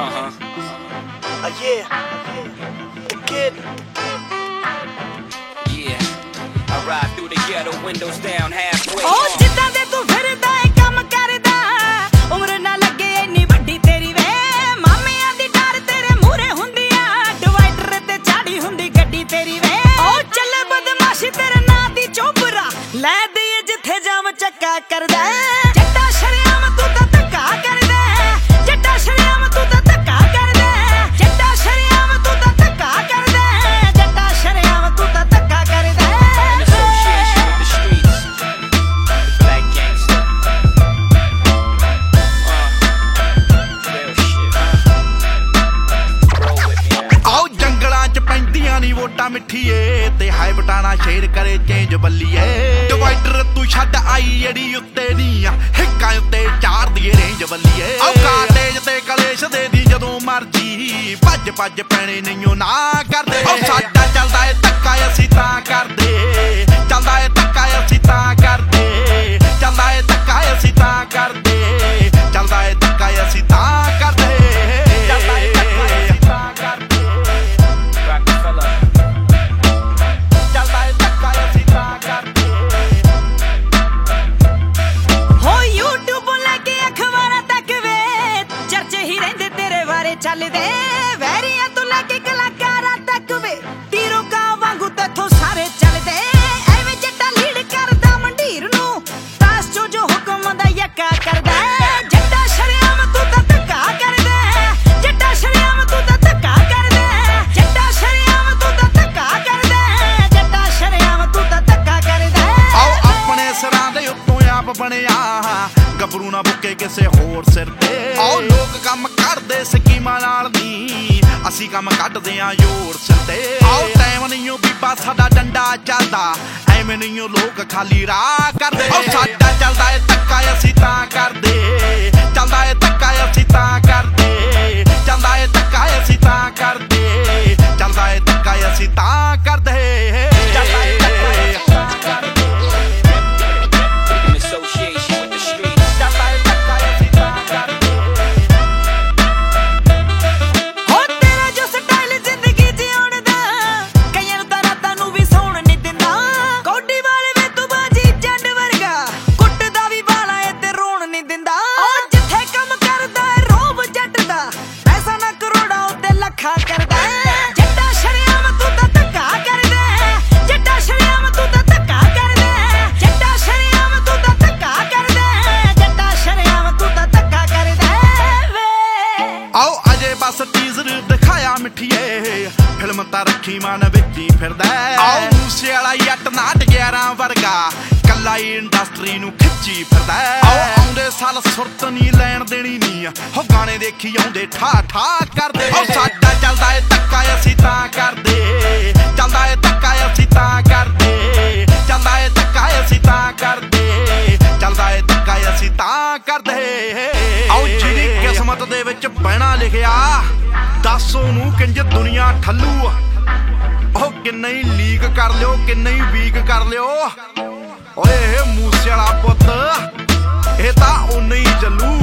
Uh-huh. Uh, yeah. The kid. Yeah. I ride through the ghetto, windows down halfway. Uh. ਜਿੱਦਾਂ ਦੇ ਤੂੰ ਫਿਰਦਾ ਏ ਕੰਮ ਕਰਦਾ ਉਮਰ ਨਾ ਲੱਗੇ ਇੰਨੀ ਵੱਡੀ ਤੇਰੀ ਵੇ ਮਾਮਿਆਂ ਦੀ ਡਰ ਤੇਰੇ ਮੂਹਰੇ ਹੁੰਦੀ ਆ ਡਿਵਾਈਡਰ ਤੇ ਚਾੜੀ ਹੁੰਦੀ ਗੱਡੀ ਤੇਰੀ ਵੇ ਉਹ ਚੱਲੇ ਬਦਮਾਸ਼ੀ ਤੇਰੇ ਨਾਂ ਦੀ ਚੋਬਰਾ ਲੈ ਦਈਏ ਜਿੱਥੇ ਜਾਮ ਚੱਕਾ ਕਰਦਾ ਵੋਟਾਂ ਮਿੱਠੀਏ ਤੇ ਹਾਈ ਬਟਾਣਾ ਸ਼ੇਰ ਕਰੇ ਚੇਂਜ ਬੱਲੀਏ। ਡਿਵਾਈਡਰ ਤੂੰ ਛੱਡ ਆਈ ਜਿਹੜੀ ਉੱਤੇ ਨਹੀਂ ਆ ਹਿੱਕਾਂ ਉੱਤੇ ਚਾਰ ਦੀਏ ਰੇਂਜ ਬੱਲੀਏ। ਆਓ ਤੇ ਕਲੇਸ਼ ਦੇ ਦੀ ਜਦੋਂ ਮਰਜ਼ੀ ਭੱਜ ਭੱਜ ਪੈਣੇ ਨਹੀਂਓ ਨਾ ਕਰਦੇ। ਆਓ ਸਾਡਾ ਚੱਲਦਾ ਏ ਧੱਕਾ ਅਸੀਂ ਤਾਂ ਕਰਦੇ। ਚੱਲਦਾ ਏ ਆਪ ਬਣਿਆ। ਗੱਭਰੂ ਨਾ ਬੁੱਕੇ ਕਿਸੇ ਹੋਰ ਸਿਰ ਤੇ। ਆਓ ਲੋਕ ਕੰਮ ਕਰਦੇ ਸਕੀਮਾਂ ਨਾਲ ਨਹੀਂ ਅਸੀਂ ਕੰਮ ਕੱਢਦੇ ਆਂ ਜ਼ੋਰ ਸਿਰ ਤੇ। ਆਓ ਟਾਈਮ ਨਹੀਂ ਬੀਬਾ ਸਾਡਾ ਡੰਡਾ ਚੱਲਦਾ। ਐਵੇਂ ਨਹੀਂ ਲੋਕ ਖਾਲੀ ਰਾਹ ਕਰਦੇ। ਆਓ ਸਾਡਾ ਚੱਲਦਾ ਏ ਧੱਕਾ ਅਸੀਂ ਤਾਂ ਕਰਦੇ। ਚੱਲਦਾ ਏ ਧੱਕਾ ਅਸੀਂ ਤਾਂ ਕਰਦੇ। ਚੱਲਦਾ ਏ ਧੱਕਾ ਅਸੀਂ ਤਾਂ ਕਰਦੇ। ਚੱਲਦਾ ਏ ਧੱਕਾ ਅਸੀਂ ਤਾਂ ਤਾਂ ਰੱਖੀ ਮਨ ਵਿੱਚ ਹੀ ਫਿਰਦਾ ਹੈ। ਆਓ ਮੂਸੇ ਵਾਲਾ ਜੱਟ ਨਾਟ 11 ਵਰਗਾ। ਕੱਲਾ ਹੀ ਇੰਡਸਟਰੀ ਨੂੰ ਖਿੱਚੀ ਫਿਰਦਾ ਹੈ। ਆਓ ਆਉਂਦੇ ਸਾਲ ਸੁਰਤ ਨਹੀਂ ਲੈਣ ਦੇਣੀ ਨਹੀਂ ਹੋ ਗਾਣੇ ਦੇਖੀ ਆਉਂਦੇ ਠਾ ਠਾ ਕਰਦੇ। ਆਓ ਸਾਡਾ ਚੱਲਦਾ ਏ ਧੱਕਾ ਅਸੀਂ ਤਾਂ ਕਰਦੇ। ਚੱਲਦਾ ਏ ਧੱਕਾ ਅਸੀਂ ਤਾਂ ਕਰਦੇ। ਚੱਲਦਾ ਏ ਧੱਕਾ ਅਸੀਂ ਤਾਂ ਕਰਦੇ। ਚੱਲਦਾ ਏ ਧੱਕਾ ਅਸੀਂ ਤਾਂ ਕਰਦੇ। ਆਓ ਜਿਹਦੀ ਕਿਸਮਤ ਦੇ ਵਿੱਚ ਬਹਿਣਾ ਲਿਖਿਆ ਦੱਸ ਉਹਨੂੰ ਕਿੰਜ ਦੁਨੀਆ ਠੱਲੂ ਆ। ਉਹ ਕਿੰਨਾ ਹੀ ਲੀਕ ਕਰ ਲਿਓ, ਕਿੰਨੇ ਹੀ ਵੀਕ ਕਰ ਲਿਓ। ਓਏ, ਇਹ ਮੂਸੇ ਵਾਲਾ ਪੁੱਤ, ਇਹ ਤਾਂ ਉਨੇ ਹੀ ਚੱਲੂ